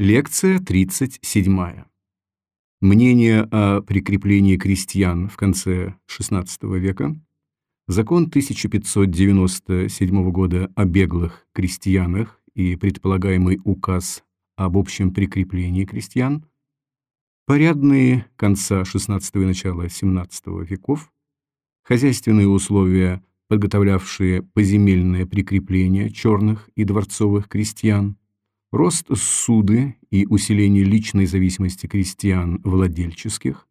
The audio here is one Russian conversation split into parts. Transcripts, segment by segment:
Лекция 37. Мнение о прикреплении крестьян в конце XVI века, закон 1597 года о беглых крестьянах и предполагаемый указ об общем прикреплении крестьян, порядные конца XVI и начала XVII веков, хозяйственные условия, подготовлявшие поземельное прикрепление черных и дворцовых крестьян, рост суды и усиление личной зависимости крестьян владельческих,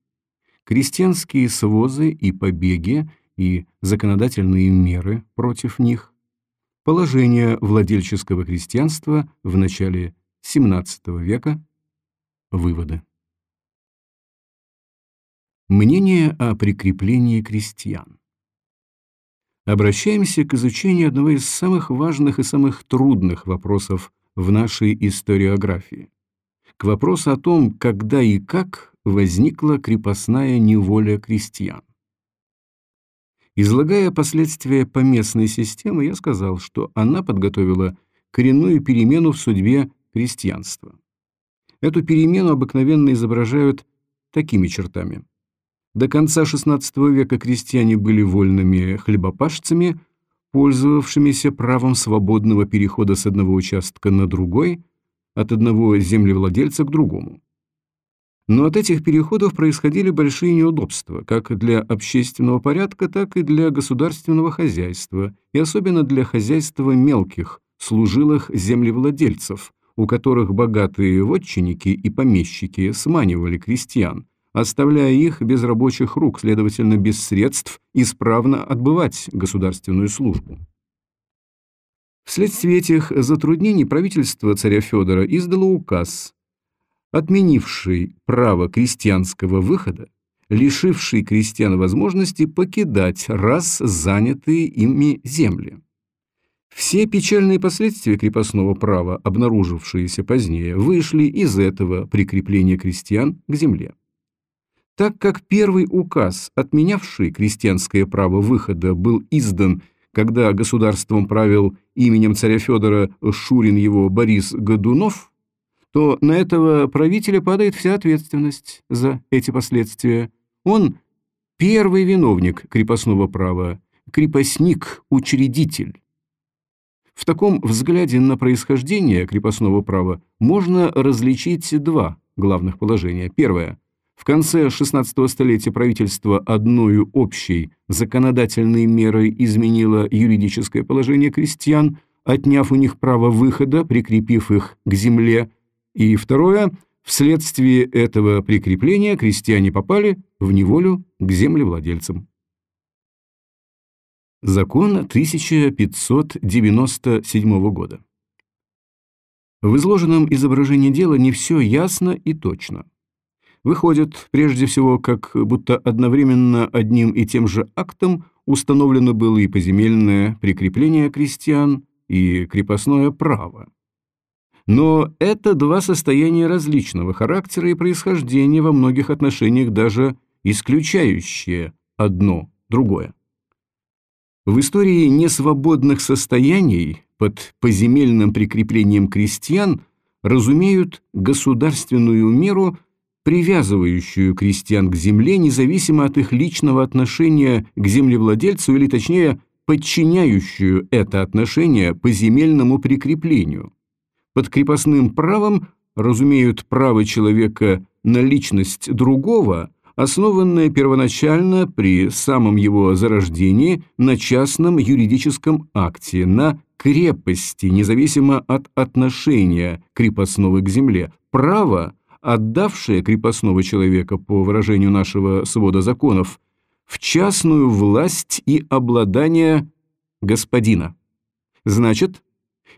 крестьянские свозы и побеги и законодательные меры против них, положение владельческого крестьянства в начале XVII века, выводы. Мнение о прикреплении крестьян. Обращаемся к изучению одного из самых важных и самых трудных вопросов в нашей историографии. К вопросу о том, когда и как возникла крепостная неволя крестьян. Излагая последствия поместной системы, я сказал, что она подготовила коренную перемену в судьбе крестьянства. Эту перемену обыкновенно изображают такими чертами. До конца XVI века крестьяне были вольными хлебопашцами, пользовавшимися правом свободного перехода с одного участка на другой, от одного землевладельца к другому. Но от этих переходов происходили большие неудобства, как для общественного порядка, так и для государственного хозяйства, и особенно для хозяйства мелких, служилых землевладельцев, у которых богатые вотчинники и помещики сманивали крестьян, оставляя их без рабочих рук, следовательно, без средств исправно отбывать государственную службу. Вследствие этих затруднений правительство царя Федора издало указ, отменивший право крестьянского выхода, лишивший крестьян возможности покидать раз занятые ими земли. Все печальные последствия крепостного права, обнаружившиеся позднее, вышли из этого прикрепления крестьян к земле. Так как первый указ, отменявший крестьянское право выхода, был издан, когда государством правил именем царя Федора Шурин его Борис Годунов, то на этого правителя падает вся ответственность за эти последствия. Он первый виновник крепостного права, крепостник-учредитель. В таком взгляде на происхождение крепостного права можно различить два главных положения. Первое – в конце XVI столетия правительство одной общей законодательной мерой изменило юридическое положение крестьян, отняв у них право выхода, прикрепив их к земле. И второе, вследствие этого прикрепления крестьяне попали в неволю к землевладельцам. Закон 1597 года. В изложенном изображении дела не все ясно и точно выходит прежде всего, как будто одновременно одним и тем же актом установлено было и поземельное прикрепление крестьян, и крепостное право. Но это два состояния различного характера и происхождения во многих отношениях даже исключающие одно другое. В истории несвободных состояний под поземельным прикреплением крестьян разумеют государственную меру привязывающую крестьян к земле, независимо от их личного отношения к землевладельцу или, точнее, подчиняющую это отношение по земельному прикреплению. Под крепостным правом разумеют право человека на личность другого, основанное первоначально при самом его зарождении на частном юридическом акте, на крепости, независимо от отношения крепостного к земле. Право – отдавшее крепостного человека, по выражению нашего свода законов, в частную власть и обладание господина. Значит,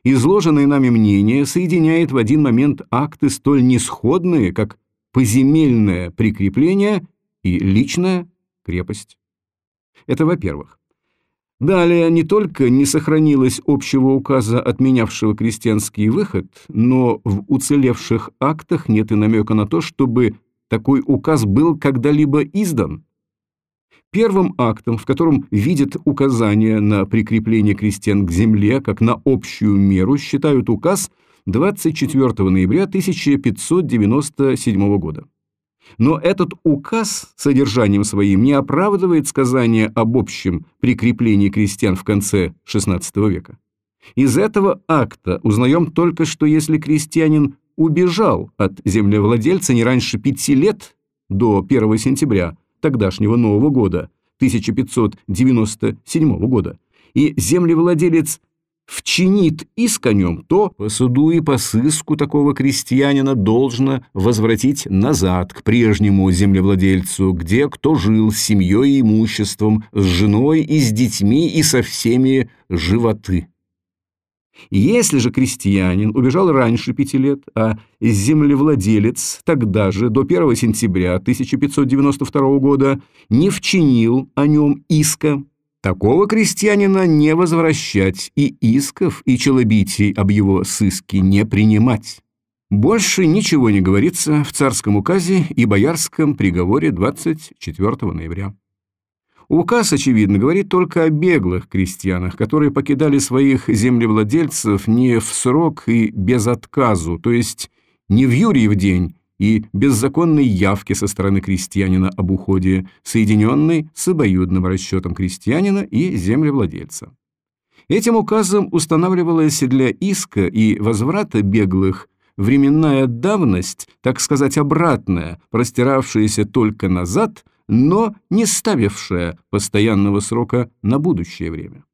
изложенное нами мнение соединяет в один момент акты столь несходные, как поземельное прикрепление и личная крепость. Это во-первых. Далее не только не сохранилось общего указа, отменявшего крестьянский выход, но в уцелевших актах нет и намека на то, чтобы такой указ был когда-либо издан. Первым актом, в котором видят указание на прикрепление крестьян к земле как на общую меру, считают указ, 24 ноября 1597 года. Но этот указ содержанием своим не оправдывает сказания об общем прикреплении крестьян в конце XVI века. Из этого акта узнаем только, что если крестьянин убежал от землевладельца не раньше пяти лет до 1 сентября тогдашнего Нового года, 1597 года, и землевладелец вчинит иск о нем, то по суду и по сыску такого крестьянина должно возвратить назад к прежнему землевладельцу, где кто жил с семьей и имуществом, с женой и с детьми и со всеми животы. Если же крестьянин убежал раньше пяти лет, а землевладелец тогда же, до 1 сентября 1592 года, не вчинил о нем иска, такого крестьянина не возвращать и исков, и челобитий об его сыске не принимать. Больше ничего не говорится в царском указе и боярском приговоре 24 ноября. Указ, очевидно, говорит только о беглых крестьянах, которые покидали своих землевладельцев не в срок и без отказу, то есть не в Юрьев день и без законной явки со стороны крестьянина об уходе, соединенной с обоюдным расчетом крестьянина и землевладельца. Этим указом устанавливалась для иска и возврата беглых временная давность, так сказать, обратная, простиравшаяся только назад – но не ставившая постоянного срока на будущее время.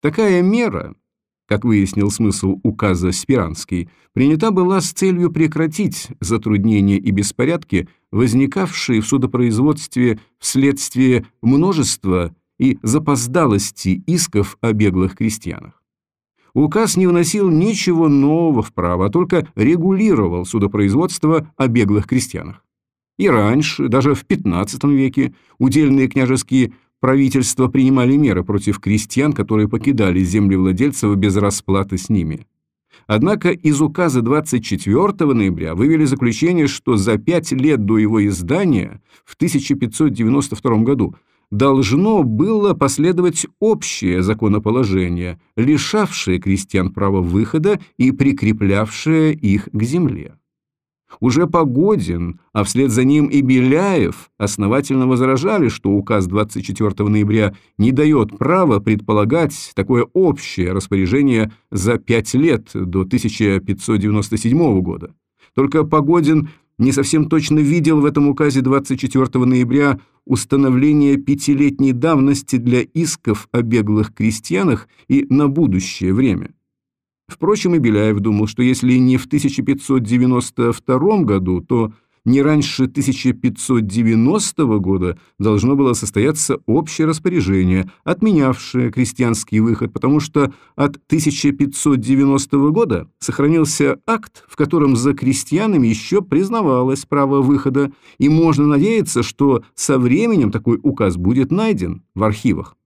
Такая мера, как выяснил смысл указа Спиранский, принята была с целью прекратить затруднения и беспорядки, возникавшие в судопроизводстве вследствие множества и запоздалости исков о беглых крестьянах. Указ не вносил ничего нового в право, а только регулировал судопроизводство о беглых крестьянах. И раньше, даже в XV веке, удельные княжеские правительства принимали меры против крестьян, которые покидали землевладельцев без расплаты с ними. Однако из указа 24 ноября вывели заключение, что за пять лет до его издания, в 1592 году, должно было последовать общее законоположение, лишавшее крестьян права выхода и прикреплявшее их к земле. Уже Погодин, а вслед за ним и Беляев основательно возражали, что указ 24 ноября не дает права предполагать такое общее распоряжение за пять лет до 1597 года. Только Погодин не совсем точно видел в этом указе 24 ноября установление пятилетней давности для исков о беглых крестьянах и на будущее время. Впрочем, и Беляев думал, что если не в 1592 году, то не раньше 1590 года должно было состояться общее распоряжение, отменявшее крестьянский выход, потому что от 1590 года сохранился акт, в котором за крестьянами еще признавалось право выхода, и можно надеяться, что со временем такой указ будет найден в архивах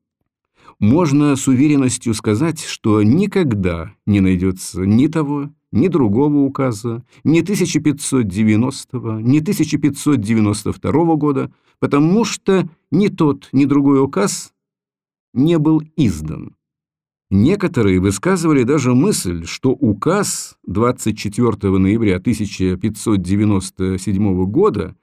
можно с уверенностью сказать, что никогда не найдется ни того, ни другого указа, ни 1590, ни 1592 года, потому что ни тот, ни другой указ не был издан. Некоторые высказывали даже мысль, что указ 24 ноября 1597 года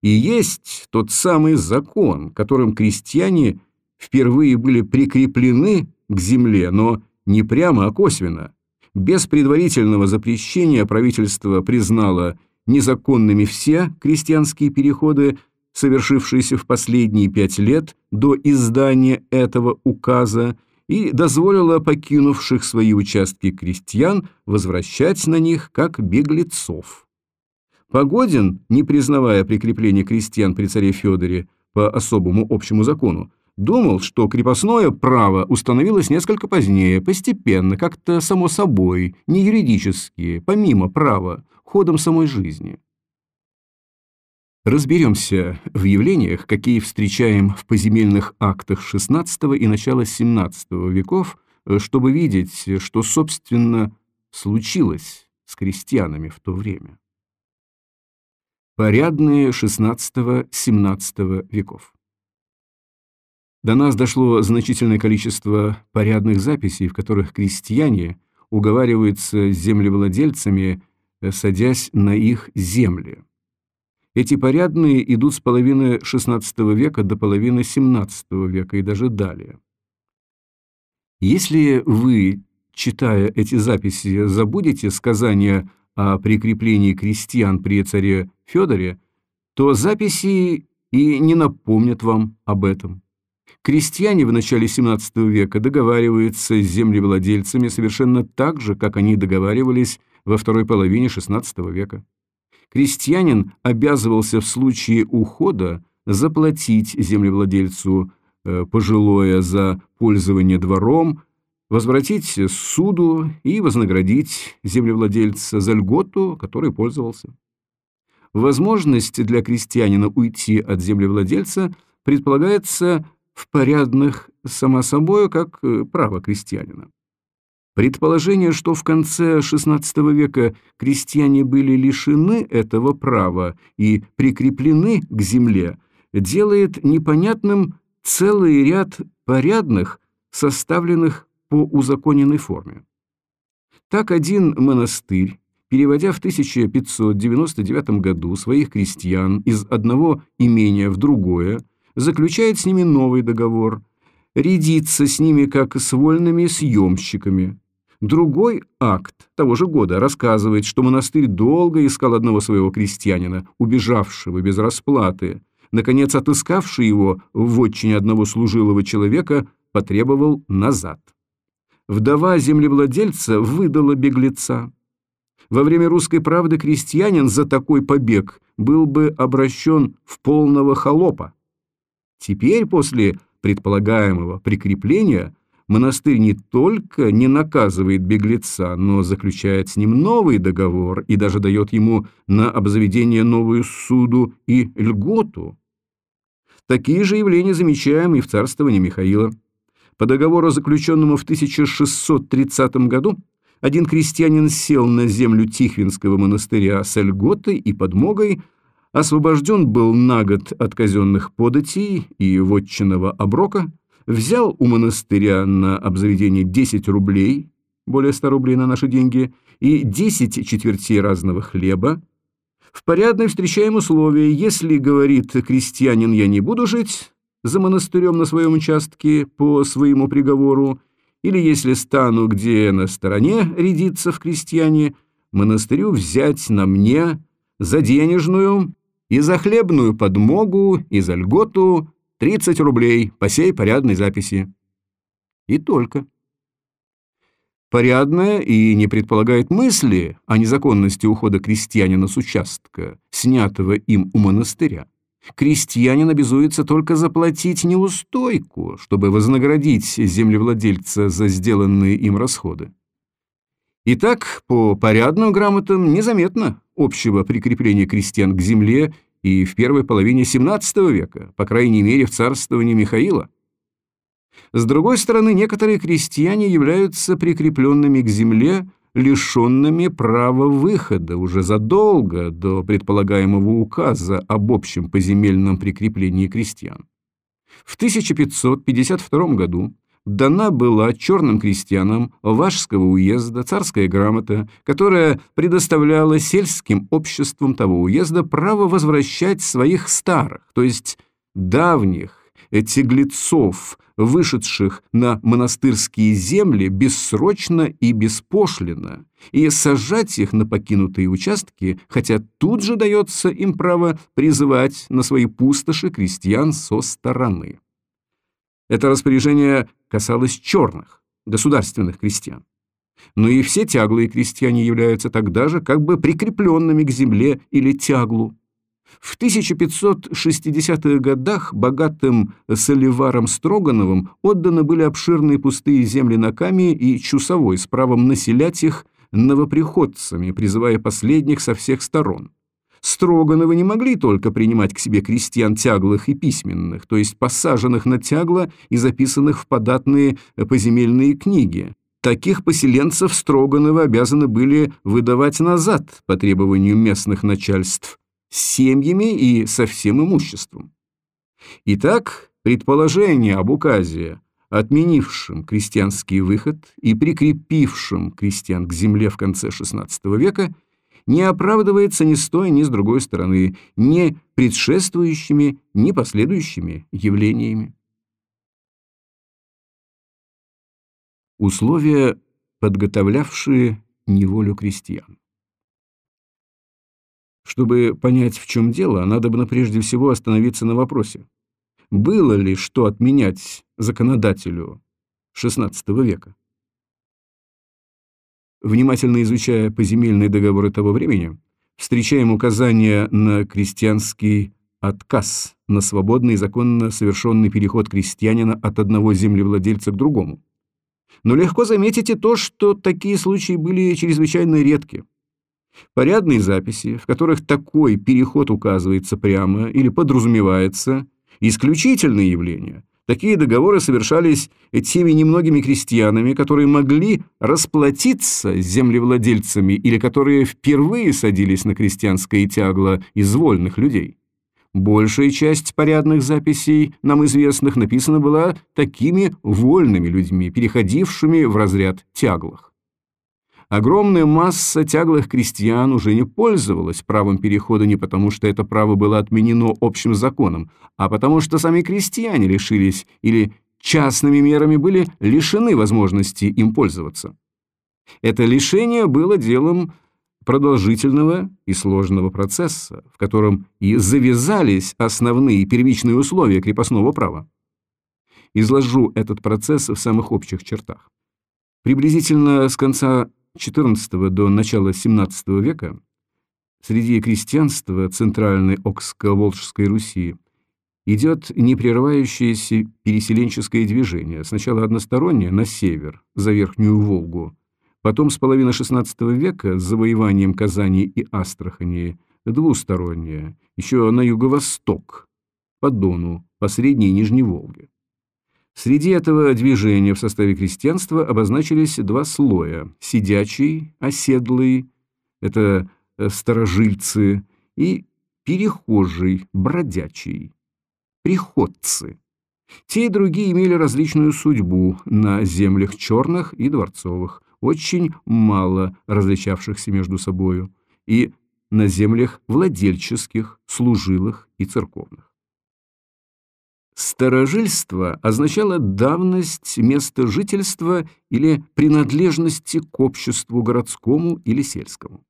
и есть тот самый закон, которым крестьяне впервые были прикреплены к земле, но не прямо, а косвенно. Без предварительного запрещения правительство признало незаконными все крестьянские переходы, совершившиеся в последние пять лет до издания этого указа, и дозволило покинувших свои участки крестьян возвращать на них как беглецов. Погодин, не признавая прикрепление крестьян при царе Федоре по особому общему закону, Думал, что крепостное право установилось несколько позднее, постепенно, как-то само собой, не юридически, помимо права, ходом самой жизни. Разберемся в явлениях, какие встречаем в поземельных актах XVI и начала XVII веков, чтобы видеть, что, собственно, случилось с крестьянами в то время. Порядные XVI-XVII веков. До нас дошло значительное количество порядных записей, в которых крестьяне уговариваются с землевладельцами, э, садясь на их земли. Эти порядные идут с половины XVI века до половины XVII века и даже далее. Если вы, читая эти записи, забудете сказания о прикреплении крестьян при царе Федоре, то записи и не напомнят вам об этом. Крестьяне в начале XVII века договариваются с землевладельцами совершенно так же, как они договаривались во второй половине XVI века. Крестьянин обязывался в случае ухода заплатить землевладельцу э, пожилое за пользование двором, возвратить суду и вознаградить землевладельца за льготу, которой пользовался. Возможность для крестьянина уйти от землевладельца предполагается в порядных, само собой, как э, право крестьянина. Предположение, что в конце XVI века крестьяне были лишены этого права и прикреплены к земле, делает непонятным целый ряд порядных, составленных по узаконенной форме. Так один монастырь, переводя в 1599 году своих крестьян из одного имения в другое, заключает с ними новый договор, рядится с ними как с вольными съемщиками. Другой акт того же года рассказывает, что монастырь долго искал одного своего крестьянина, убежавшего без расплаты. Наконец, отыскавший его в отчине одного служилого человека, потребовал назад. Вдова землевладельца выдала беглеца. Во время русской правды крестьянин за такой побег был бы обращен в полного холопа. Теперь, после предполагаемого прикрепления, монастырь не только не наказывает беглеца, но заключает с ним новый договор и даже дает ему на обзаведение новую суду и льготу. Такие же явления замечаем и в царствовании Михаила. По договору, заключенному в 1630 году, один крестьянин сел на землю Тихвинского монастыря с льготой и подмогой, освобожден был на год от казенных податей и вотчинного оброка, взял у монастыря на обзаведение 10 рублей, более 100 рублей на наши деньги, и 10 четвертей разного хлеба. В порядной встречаем условие, если, говорит крестьянин, я не буду жить за монастырем на своем участке по своему приговору, или если стану где на стороне рядиться в крестьяне, монастырю взять на мне за денежную и за хлебную подмогу, и за льготу 30 рублей по сей порядной записи. И только. Порядная и не предполагает мысли о незаконности ухода крестьянина с участка, снятого им у монастыря. Крестьянин обязуется только заплатить неустойку, чтобы вознаградить землевладельца за сделанные им расходы. Итак, по порядным грамотам незаметно общего прикрепления крестьян к земле и в первой половине XVII века, по крайней мере в царствовании Михаила. С другой стороны, некоторые крестьяне являются прикрепленными к земле, лишенными права выхода уже задолго до предполагаемого указа об общем поземельном прикреплении крестьян. В 1552 году дана была черным крестьянам Вашского уезда царская грамота, которая предоставляла сельским обществам того уезда право возвращать своих старых, то есть давних тяглецов, вышедших на монастырские земли бессрочно и беспошлино, и сажать их на покинутые участки, хотя тут же дается им право призывать на свои пустоши крестьян со стороны. Это распоряжение касалось черных, государственных крестьян. Но и все тяглые крестьяне являются тогда же как бы прикрепленными к земле или тяглу. В 1560-х годах богатым Соливаром Строгановым отданы были обширные пустые земли на Каме и Чусовой с правом населять их новоприходцами, призывая последних со всех сторон. Строгановы не могли только принимать к себе крестьян тяглых и письменных, то есть посаженных на тягло и записанных в податные поземельные книги. Таких поселенцев Строгановы обязаны были выдавать назад по требованию местных начальств с семьями и со всем имуществом. Итак, предположение об указе отменившим крестьянский выход и прикрепившим крестьян к земле в конце XVI века, не оправдывается ни с той, ни с другой стороны, ни предшествующими, ни последующими явлениями. Условия, подготовлявшие неволю крестьян. Чтобы понять, в чем дело, надо бы прежде всего остановиться на вопросе, было ли что отменять законодателю XVI века? Внимательно изучая поземельные договоры того времени, встречаем указания на крестьянский отказ, на свободный и законно совершенный переход крестьянина от одного землевладельца к другому. Но легко заметить и то, что такие случаи были чрезвычайно редки. Порядные записи, в которых такой переход указывается прямо или подразумевается, исключительные явления. Такие договоры совершались теми немногими крестьянами, которые могли расплатиться с землевладельцами или которые впервые садились на крестьянское тягло из вольных людей. Большая часть порядных записей, нам известных, написана была такими вольными людьми, переходившими в разряд тяглых. Огромная масса тяглых крестьян уже не пользовалась правом перехода не потому, что это право было отменено общим законом, а потому что сами крестьяне лишились или частными мерами были лишены возможности им пользоваться. Это лишение было делом продолжительного и сложного процесса, в котором и завязались основные первичные условия крепостного права. Изложу этот процесс в самых общих чертах. Приблизительно с конца XIV до начала XVII века среди крестьянства Центральной Окско-Волжской Руси идет непрерывающееся переселенческое движение, сначала одностороннее на север, за Верхнюю Волгу, потом с половины XVI века с завоеванием Казани и Астрахани двустороннее, еще на юго-восток, по Дону, по Средней и Нижней Волге. Среди этого движения в составе крестьянства обозначились два слоя – сидячий, оседлый, это э, старожильцы, и перехожий, бродячий, приходцы. Те и другие имели различную судьбу на землях черных и дворцовых, очень мало различавшихся между собою, и на землях владельческих, служилых и церковных. Старожильство означало давность места жительства или принадлежности к обществу городскому или сельскому.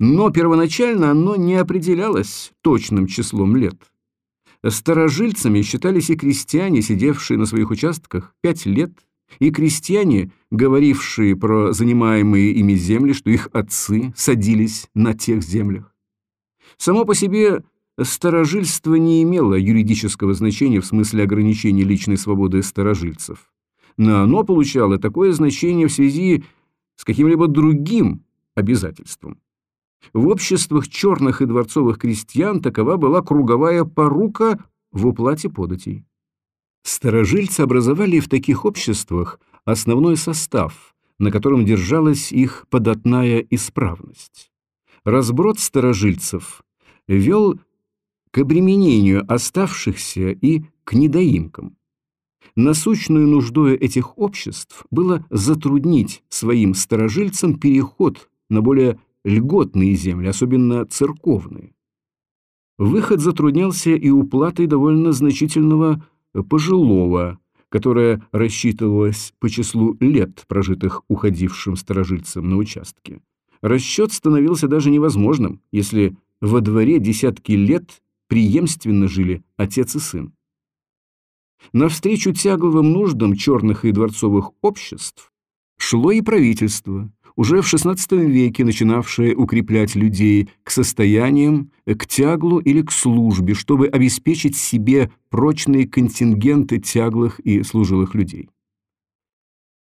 Но первоначально оно не определялось точным числом лет. Старожильцами считались и крестьяне, сидевшие на своих участках пять лет, и крестьяне, говорившие про занимаемые ими земли, что их отцы садились на тех землях. Само по себе Старожильство не имело юридического значения в смысле ограничения личной свободы старожильцев, но оно получало такое значение в связи с каким-либо другим обязательством. В обществах черных и дворцовых крестьян такова была круговая порука в уплате податей. Старожильцы образовали в таких обществах основной состав, на котором держалась их податная исправность. Разброд старожильцев вел к обременению оставшихся и к недоимкам. Насущную нуждою этих обществ было затруднить своим старожильцам переход на более льготные земли, особенно церковные. Выход затруднялся и уплатой довольно значительного пожилого, которая рассчитывалась по числу лет, прожитых уходившим старожильцам на участке. Расчет становился даже невозможным, если во дворе десятки лет преемственно жили отец и сын. Навстречу тягловым нуждам черных и дворцовых обществ шло и правительство, уже в XVI веке начинавшее укреплять людей к состояниям, к тяглу или к службе, чтобы обеспечить себе прочные контингенты тяглых и служилых людей.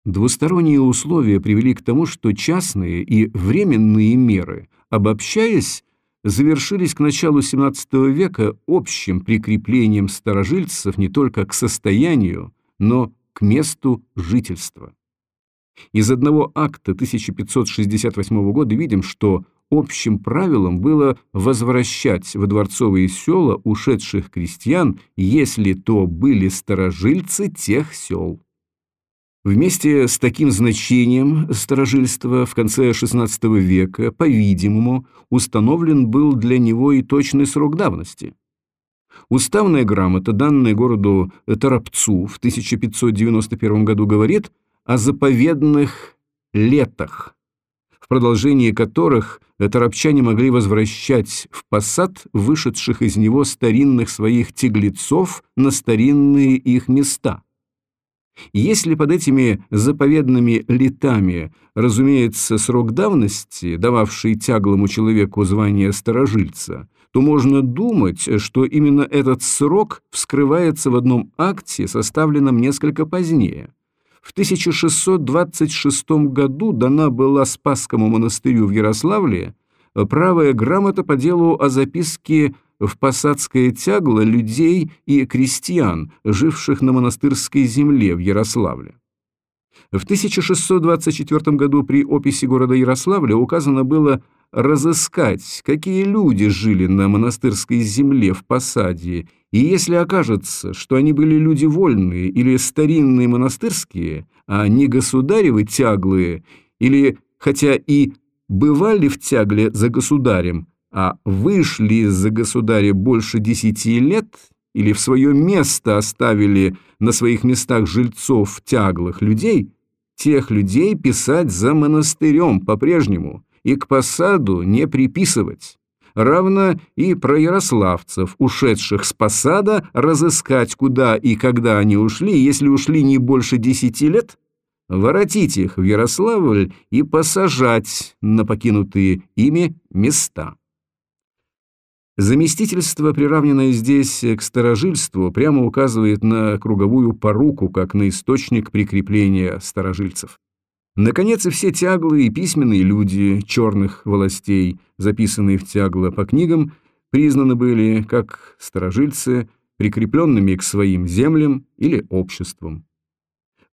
Двусторонние условия привели к тому, что частные и временные меры, обобщаясь, завершились к началу XVII века общим прикреплением старожильцев не только к состоянию, но к месту жительства. Из одного акта 1568 года видим, что общим правилом было возвращать во дворцовые села ушедших крестьян, если то были старожильцы тех сел. Вместе с таким значением старожильства в конце XVI века, по-видимому, установлен был для него и точный срок давности. Уставная грамота, данная городу Торопцу в 1591 году, говорит о заповедных летах, в продолжении которых торопчане могли возвращать в посад вышедших из него старинных своих теглецов на старинные их места – если под этими заповедными летами, разумеется, срок давности, дававший тяглому человеку звание старожильца, то можно думать, что именно этот срок вскрывается в одном акте, составленном несколько позднее. В 1626 году дана была Спасскому монастырю в Ярославле правая грамота по делу о записке в посадское тягло людей и крестьян, живших на монастырской земле в Ярославле. В 1624 году при описи города Ярославля указано было разыскать, какие люди жили на монастырской земле в посаде, и если окажется, что они были люди вольные или старинные монастырские, а не государевы тяглые, или, хотя и бывали в тягле за государем, а вышли из-за государя больше десяти лет или в свое место оставили на своих местах жильцов тяглых людей, тех людей писать за монастырем по-прежнему и к посаду не приписывать. Равно и про ярославцев, ушедших с посада, разыскать, куда и когда они ушли, если ушли не больше десяти лет, воротить их в Ярославль и посажать на покинутые ими места. Заместительство, приравненное здесь к старожильству, прямо указывает на круговую поруку, как на источник прикрепления старожильцев. Наконец, и все тяглые и письменные люди черных властей, записанные в тягло по книгам, признаны были как старожильцы, прикрепленными к своим землям или обществам.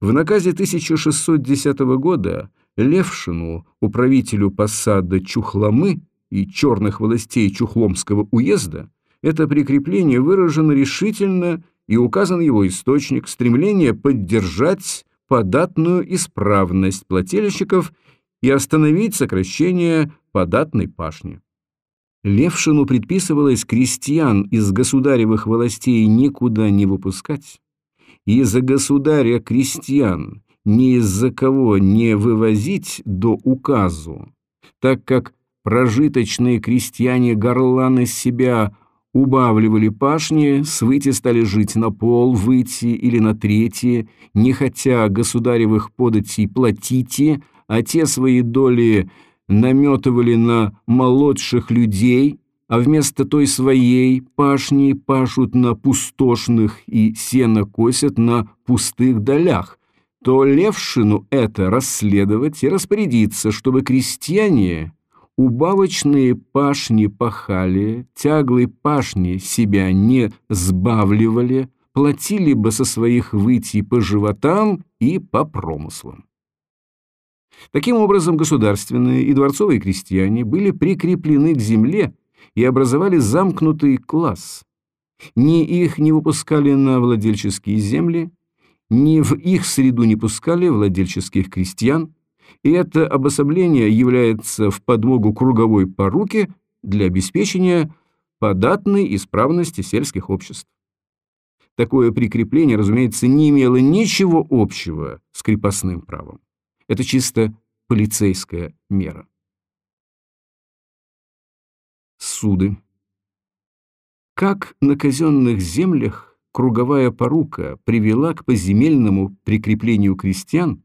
В наказе 1610 года Левшину, управителю посада Чухламы, и черных властей Чухломского уезда, это прикрепление выражено решительно и указан его источник стремление поддержать податную исправность плательщиков и остановить сокращение податной пашни. Левшину предписывалось крестьян из государевых властей никуда не выпускать, и за государя крестьян ни из-за кого не вывозить до указу, так как Прожиточные крестьяне горлан из себя убавливали пашни, с выйти стали жить на пол, выйти или на третье, не хотя государевых податей платите, а те свои доли наметывали на молодших людей, а вместо той своей пашни пашут на пустошных и сено косят на пустых долях, то Левшину это расследовать и распорядиться, чтобы крестьяне Убавочные пашни пахали, тяглые пашни себя не сбавливали, платили бы со своих выйти по животам и по промыслам. Таким образом, государственные и дворцовые крестьяне были прикреплены к земле и образовали замкнутый класс. Ни их не выпускали на владельческие земли, ни в их среду не пускали владельческих крестьян, и это обособление является в подмогу круговой поруке для обеспечения податной исправности сельских обществ. Такое прикрепление, разумеется, не имело ничего общего с крепостным правом. Это чисто полицейская мера. Суды. Как на казенных землях круговая порука привела к поземельному прикреплению крестьян,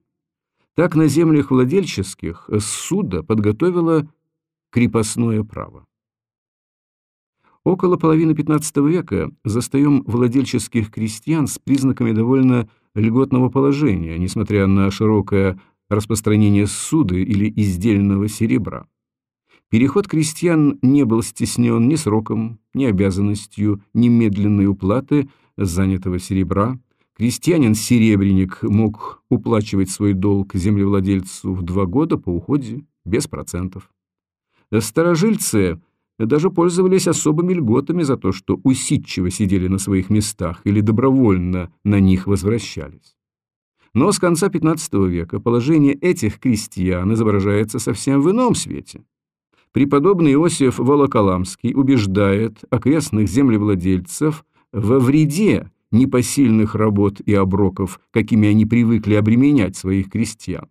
так на землях владельческих суда подготовило крепостное право. Около половины XV века застаем владельческих крестьян с признаками довольно льготного положения, несмотря на широкое распространение суды или издельного серебра. Переход крестьян не был стеснен ни сроком, ни обязанностью немедленной уплаты занятого серебра, Крестьянин-серебряник мог уплачивать свой долг землевладельцу в два года по уходе без процентов. Старожильцы даже пользовались особыми льготами за то, что усидчиво сидели на своих местах или добровольно на них возвращались. Но с конца XV века положение этих крестьян изображается совсем в ином свете. Преподобный Иосиф Волоколамский убеждает окрестных землевладельцев во вреде непосильных работ и оброков, какими они привыкли обременять своих крестьян.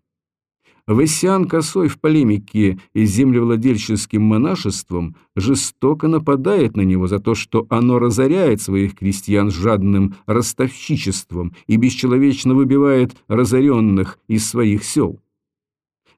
Вассиан Косой в полемике с землевладельческим монашеством жестоко нападает на него за то, что оно разоряет своих крестьян жадным ростовщичеством и бесчеловечно выбивает разоренных из своих сел.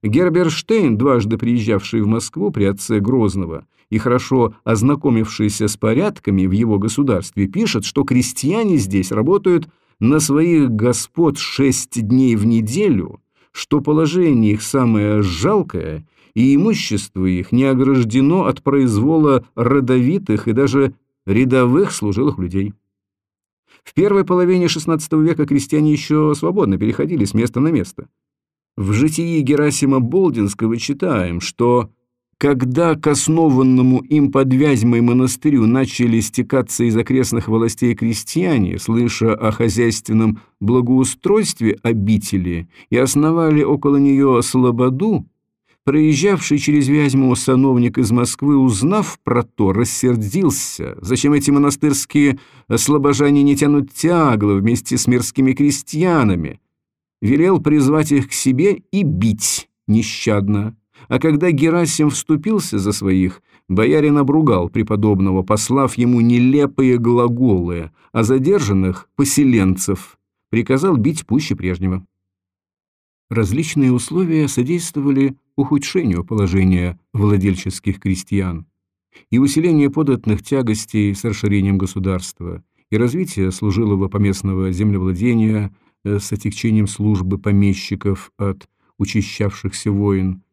Герберштейн, дважды приезжавший в Москву при отце Грозного и хорошо ознакомившийся с порядками в его государстве, пишет, что крестьяне здесь работают на своих господ шесть дней в неделю – что положение их самое жалкое, и имущество их не ограждено от произвола родовитых и даже рядовых служилых людей. В первой половине XVI века крестьяне еще свободно переходили с места на место. В житии Герасима Болдинского читаем, что когда к основанному им под Вязьмой монастырю начали стекаться из окрестных властей крестьяне, слыша о хозяйственном благоустройстве обители, и основали около нее слободу, проезжавший через Вязьму сановник из Москвы, узнав про то, рассердился, зачем эти монастырские слобожане не тянут тягло вместе с мирскими крестьянами, велел призвать их к себе и бить нещадно. А когда Герасим вступился за своих, боярин обругал преподобного, послав ему нелепые глаголы, а задержанных, поселенцев, приказал бить пуще прежнего. Различные условия содействовали ухудшению положения владельческих крестьян и усилению податных тягостей с расширением государства, и развитие служилого поместного землевладения с отягчением службы помещиков от учащавшихся войн,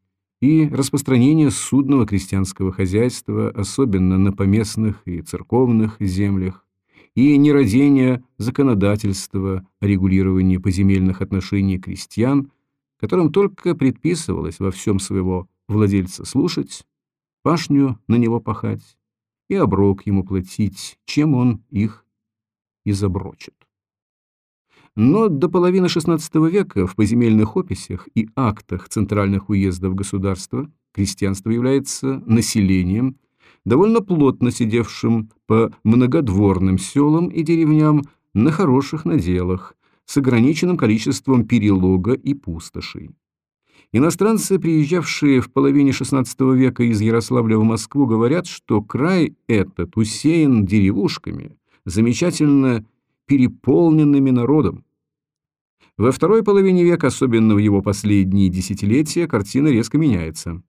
и распространение судного крестьянского хозяйства, особенно на поместных и церковных землях, и нерадение законодательства о регулировании поземельных отношений крестьян, которым только предписывалось во всем своего владельца слушать, пашню на него пахать и оброк ему платить, чем он их изоброчит. Но до половины XVI века в поземельных описях и актах центральных уездов государства крестьянство является населением, довольно плотно сидевшим по многодворным селам и деревням на хороших наделах, с ограниченным количеством перелога и пустошей. Иностранцы, приезжавшие в половине XVI века из Ярославля в Москву, говорят, что край этот усеян деревушками, замечательно переполненными народом. Во второй половине века, особенно в его последние десятилетия, картина резко меняется.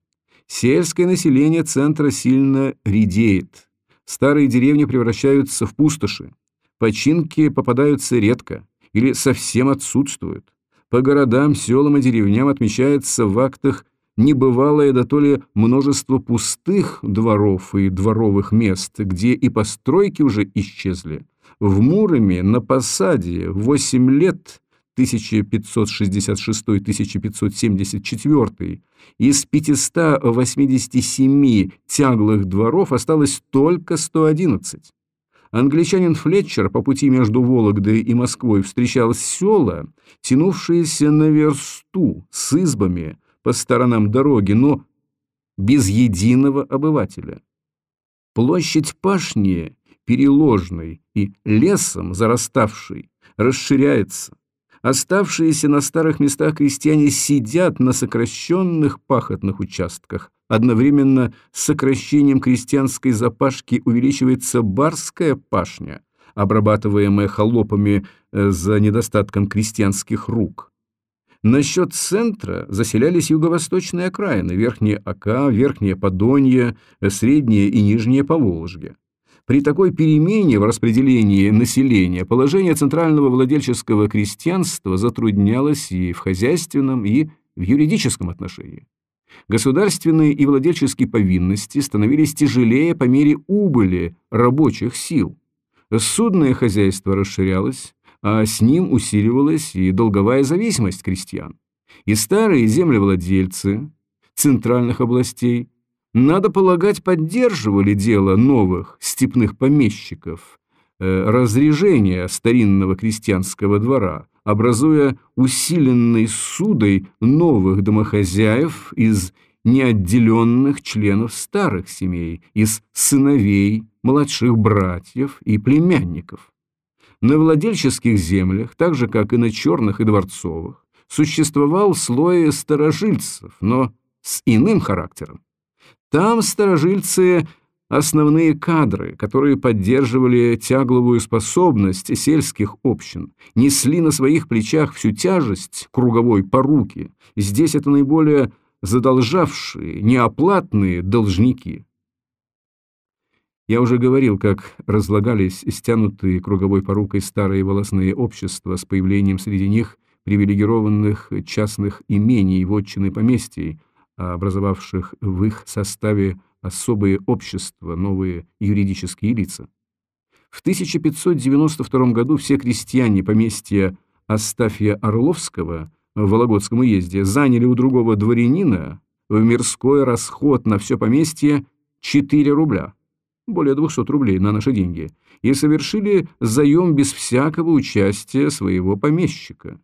Сельское население центра сильно редеет. Старые деревни превращаются в пустоши. Починки попадаются редко или совсем отсутствуют. По городам, селам и деревням отмечается в актах небывалое да то ли множество пустых дворов и дворовых мест, где и постройки уже исчезли, в Муроме на посаде 8 лет 1566-1574 из 587 тяглых дворов осталось только 111. Англичанин Флетчер по пути между Вологдой и Москвой встречал села, тянувшиеся на версту с избами по сторонам дороги, но без единого обывателя. Площадь пашни переложной и лесом зараставшей, расширяется. Оставшиеся на старых местах крестьяне сидят на сокращенных пахотных участках. Одновременно с сокращением крестьянской запашки увеличивается барская пашня, обрабатываемая холопами э, за недостатком крестьянских рук. Насчет центра заселялись юго-восточные окраины, Верхняя Ока, Верхняя Подонье, Среднее и Нижнее Поволжье. При такой перемене в распределении населения положение центрального владельческого крестьянства затруднялось и в хозяйственном, и в юридическом отношении. Государственные и владельческие повинности становились тяжелее по мере убыли рабочих сил. Судное хозяйство расширялось, а с ним усиливалась и долговая зависимость крестьян. И старые землевладельцы центральных областей надо полагать, поддерживали дело новых степных помещиков, э, разрежения старинного крестьянского двора, образуя усиленной судой новых домохозяев из неотделенных членов старых семей, из сыновей, младших братьев и племянников. На владельческих землях, так же как и на черных и дворцовых, существовал слой старожильцев, но с иным характером. Там старожильцы – основные кадры, которые поддерживали тягловую способность сельских общин, несли на своих плечах всю тяжесть круговой поруки. Здесь это наиболее задолжавшие, неоплатные должники. Я уже говорил, как разлагались стянутые круговой порукой старые волосные общества с появлением среди них привилегированных частных имений, вотчин и поместий, образовавших в их составе особые общества, новые юридические лица. В 1592 году все крестьяне поместья Астафия Орловского в Вологодском уезде заняли у другого дворянина в мирской расход на все поместье 4 рубля более 200 рублей на наши деньги, и совершили заем без всякого участия своего помещика.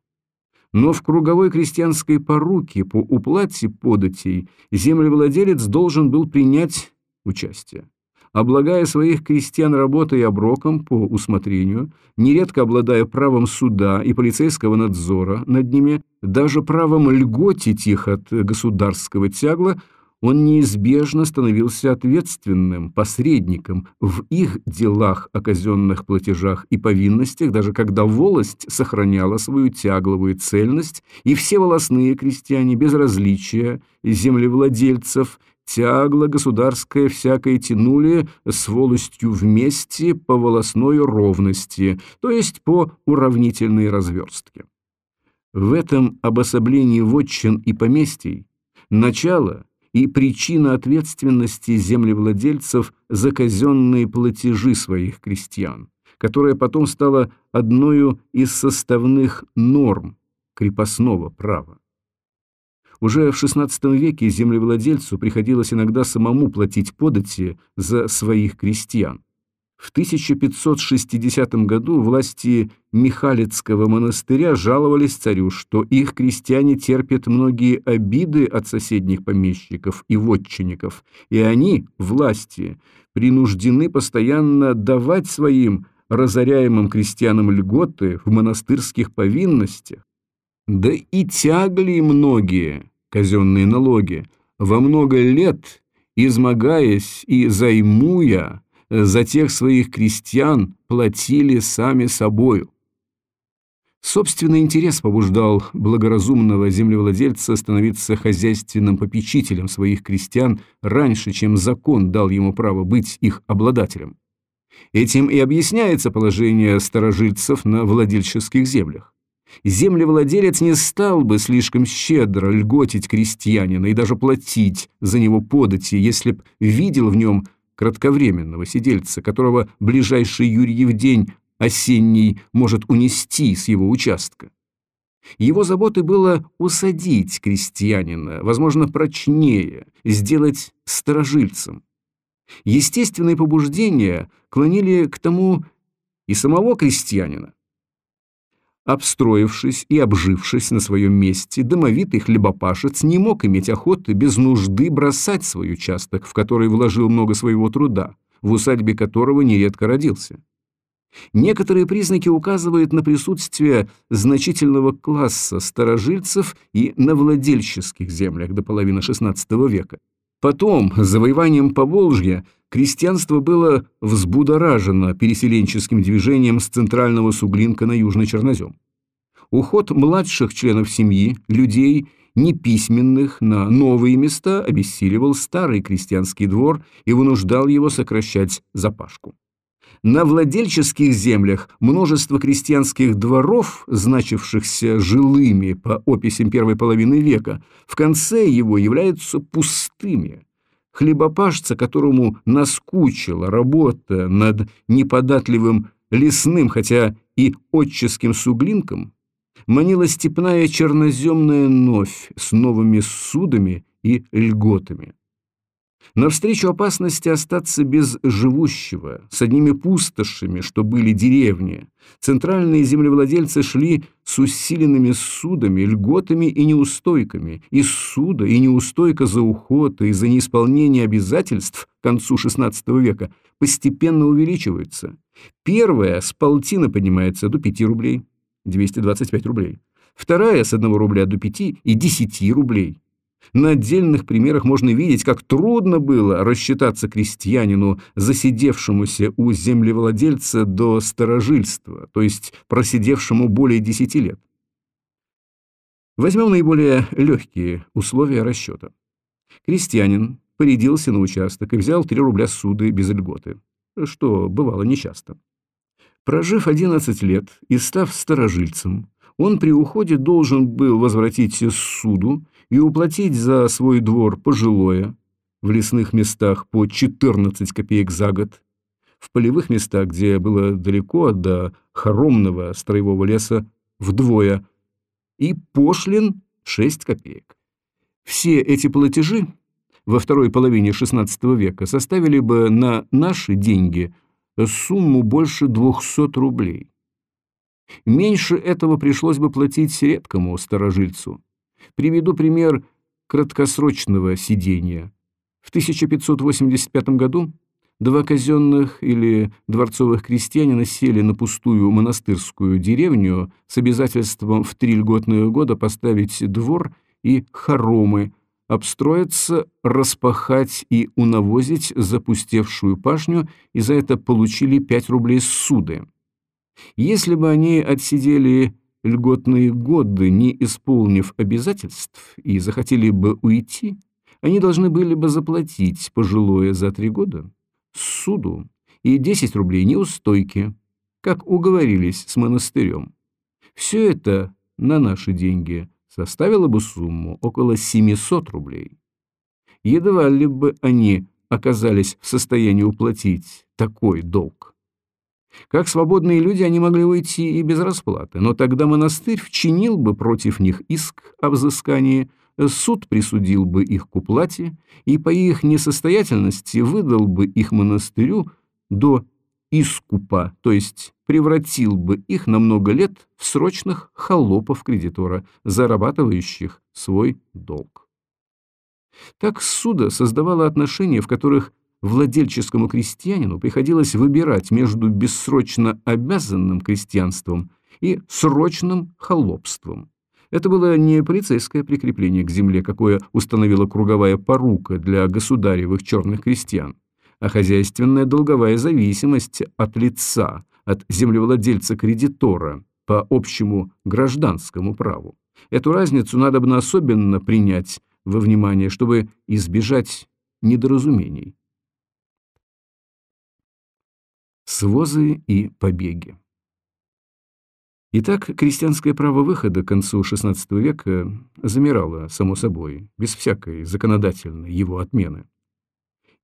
Но в круговой крестьянской поруке по уплате податей землевладелец должен был принять участие. Облагая своих крестьян работой и оброком по усмотрению, нередко обладая правом суда и полицейского надзора над ними, даже правом льготить их от государского тягла, он неизбежно становился ответственным посредником в их делах о казенных платежах и повинностях, даже когда волость сохраняла свою тягловую цельность, и все волосные крестьяне без различия землевладельцев тягло государское всякое тянули с волостью вместе по волосной ровности, то есть по уравнительной разверстке. В этом обособлении вотчин и поместий начало – и причина ответственности землевладельцев за казенные платежи своих крестьян, которая потом стала одной из составных норм крепостного права. Уже в XVI веке землевладельцу приходилось иногда самому платить подати за своих крестьян. В 1560 году власти Михалицкого монастыря жаловались царю, что их крестьяне терпят многие обиды от соседних помещиков и вотчинников, и они, власти, принуждены постоянно давать своим разоряемым крестьянам льготы в монастырских повинностях. Да и тягли многие казенные налоги, во много лет, измогаясь и займуя, за тех своих крестьян платили сами собою. Собственный интерес побуждал благоразумного землевладельца становиться хозяйственным попечителем своих крестьян раньше, чем закон дал ему право быть их обладателем. Этим и объясняется положение старожильцев на владельческих землях. Землевладелец не стал бы слишком щедро льготить крестьянина и даже платить за него подати, если б видел в нем кратковременного сидельца, которого ближайший Юрьев день осенний может унести с его участка. Его заботой было усадить крестьянина, возможно, прочнее, сделать сторожильцем. Естественные побуждения клонили к тому и самого крестьянина. Обстроившись и обжившись на своем месте, домовитый хлебопашец не мог иметь охоты без нужды бросать свой участок, в который вложил много своего труда, в усадьбе которого нередко родился. Некоторые признаки указывают на присутствие значительного класса старожильцев и на владельческих землях до половины XVI века. Потом, завоеванием Поволжья, крестьянство было взбудоражено переселенческим движением с центрального Суглинка на Южный Чернозем. Уход младших членов семьи, людей, неписьменных, на новые места обессиливал старый крестьянский двор и вынуждал его сокращать запашку. На владельческих землях множество крестьянских дворов, значившихся жилыми по описям первой половины века, в конце его являются пустыми – хлебопашца, которому наскучила работа над неподатливым лесным, хотя и отческим суглинком, манила степная черноземная новь с новыми судами и льготами. Навстречу опасности остаться без живущего, с одними пустошами, что были деревни, центральные землевладельцы шли с усиленными судами, льготами и неустойками, и суда, и неустойка за уход и за неисполнение обязательств к концу XVI века постепенно увеличиваются. Первая с полтины поднимается до 5 рублей, 225 рублей. Вторая с 1 рубля до 5 и 10 рублей. На отдельных примерах можно видеть, как трудно было рассчитаться крестьянину, засидевшемуся у землевладельца до старожильства, то есть просидевшему более 10 лет. Возьмем наиболее легкие условия расчета. Крестьянин порядился на участок и взял 3 рубля суды без льготы, что бывало нечасто. Прожив 11 лет и став старожильцем, он при уходе должен был возвратить суду и уплатить за свой двор пожилое, в лесных местах по 14 копеек за год, в полевых местах, где было далеко до хоромного строевого леса, вдвое, и пошлин 6 копеек. Все эти платежи во второй половине XVI века составили бы на наши деньги сумму больше 200 рублей. Меньше этого пришлось бы платить редкому старожильцу. Приведу пример краткосрочного сидения. В 1585 году два казенных или дворцовых крестьянина сели на пустую монастырскую деревню с обязательством в три льготных года поставить двор и хоромы, обстроиться, распахать и унавозить запустевшую пашню, и за это получили 5 рублей суды. Если бы они отсидели льготные годы, не исполнив обязательств, и захотели бы уйти, они должны были бы заплатить пожилое за три года суду и 10 рублей неустойки, как уговорились с монастырем. Все это на наши деньги составило бы сумму около 700 рублей. Едва ли бы они оказались в состоянии уплатить такой долг. Как свободные люди они могли уйти и без расплаты, но тогда монастырь вчинил бы против них иск о взыскании, суд присудил бы их к уплате и по их несостоятельности выдал бы их монастырю до искупа, то есть превратил бы их на много лет в срочных холопов кредитора, зарабатывающих свой долг. Так суда создавало отношения, в которых владельческому крестьянину приходилось выбирать между бессрочно обязанным крестьянством и срочным холопством. Это было не полицейское прикрепление к земле, какое установила круговая порука для государевых черных крестьян, а хозяйственная долговая зависимость от лица, от землевладельца-кредитора по общему гражданскому праву. Эту разницу надо бы особенно принять во внимание, чтобы избежать недоразумений. Свозы и побеги. Итак, крестьянское право выхода к концу XVI века замирало, само собой, без всякой законодательной его отмены.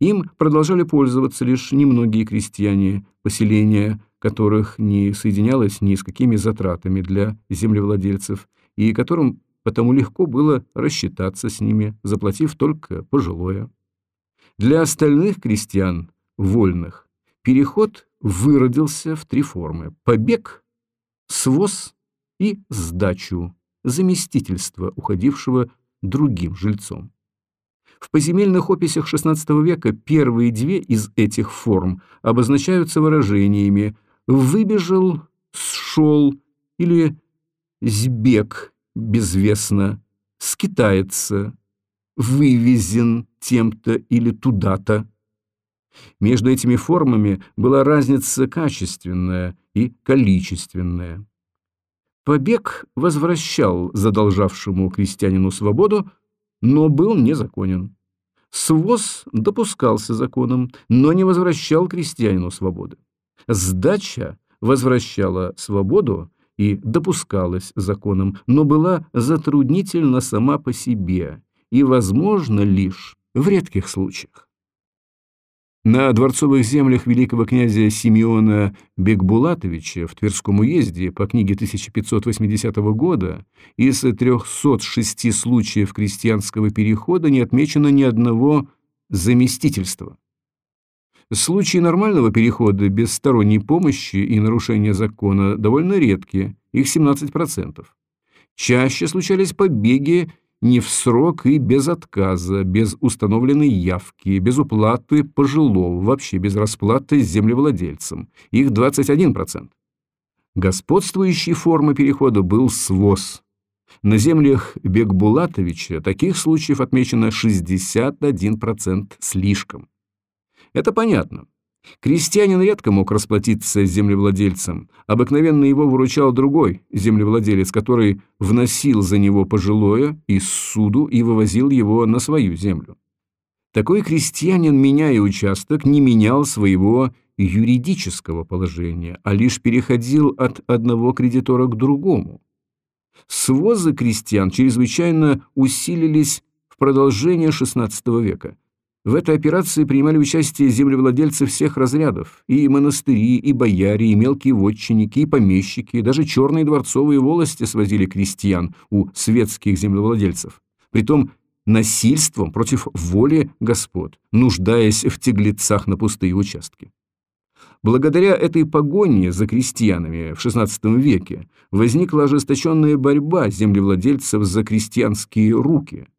Им продолжали пользоваться лишь немногие крестьяне, поселения которых не соединялось ни с какими затратами для землевладельцев, и которым потому легко было рассчитаться с ними, заплатив только пожилое. Для остальных крестьян, вольных, Переход выродился в три формы – побег, своз и сдачу, заместительство уходившего другим жильцом. В поземельных описях XVI века первые две из этих форм обозначаются выражениями «выбежал», «сшел» или «сбег» безвестно, «скитается», «вывезен тем-то или туда-то». Между этими формами была разница качественная и количественная. Побег возвращал задолжавшему крестьянину свободу, но был незаконен. Своз допускался законом, но не возвращал крестьянину свободы. Сдача возвращала свободу и допускалась законом, но была затруднительна сама по себе и возможно лишь в редких случаях. На дворцовых землях великого князя Симеона Бекбулатовича в Тверском уезде по книге 1580 года из 306 случаев крестьянского перехода не отмечено ни одного заместительство. Случаи нормального перехода без сторонней помощи и нарушения закона довольно редкие, их 17%. Чаще случались побеги не в срок и без отказа, без установленной явки, без уплаты пожилого, вообще без расплаты с землевладельцем, их 21%. Господствующей формой перехода был СВОЗ. На землях Бекбулатовича таких случаев отмечено 61% слишком. Это понятно. Крестьянин редко мог расплатиться с землевладельцем. Обыкновенно его выручал другой землевладелец, который вносил за него пожилое из суду и вывозил его на свою землю. Такой крестьянин, меняя участок, не менял своего юридического положения, а лишь переходил от одного кредитора к другому. Свозы крестьян чрезвычайно усилились в продолжение XVI века. В этой операции принимали участие землевладельцы всех разрядов, и монастыри, и бояре, и мелкие вотчинники, и помещики, даже черные дворцовые волости свозили крестьян у светских землевладельцев. Притом насильством против воли господ, нуждаясь в теглецах на пустые участки. Благодаря этой погоне за крестьянами в XVI веке возникла ожесточенная борьба землевладельцев за крестьянские руки –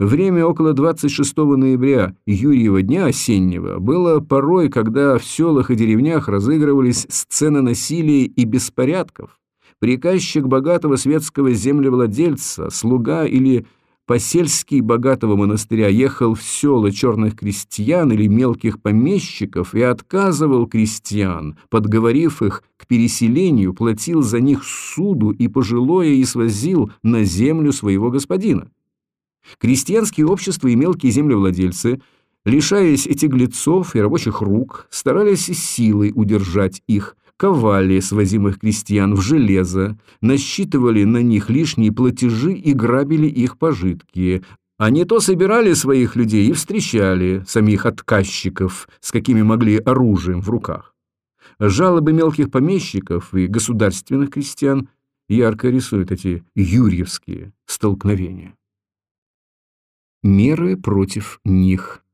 Время около 26 ноября Юрьева дня осеннего было порой, когда в селах и деревнях разыгрывались сцены насилия и беспорядков. Приказчик богатого светского землевладельца, слуга или посельский богатого монастыря ехал в села черных крестьян или мелких помещиков и отказывал крестьян, подговорив их к переселению, платил за них суду и пожилое и свозил на землю своего господина. Крестьянские общества и мелкие землевладельцы, лишаясь этих глицов и рабочих рук, старались силой удержать их, ковали свозимых крестьян в железо, насчитывали на них лишние платежи и грабили их пожитки, а не то собирали своих людей и встречали самих отказчиков, с какими могли оружием в руках. Жалобы мелких помещиков и государственных крестьян ярко рисуют эти юрьевские столкновения меры против них.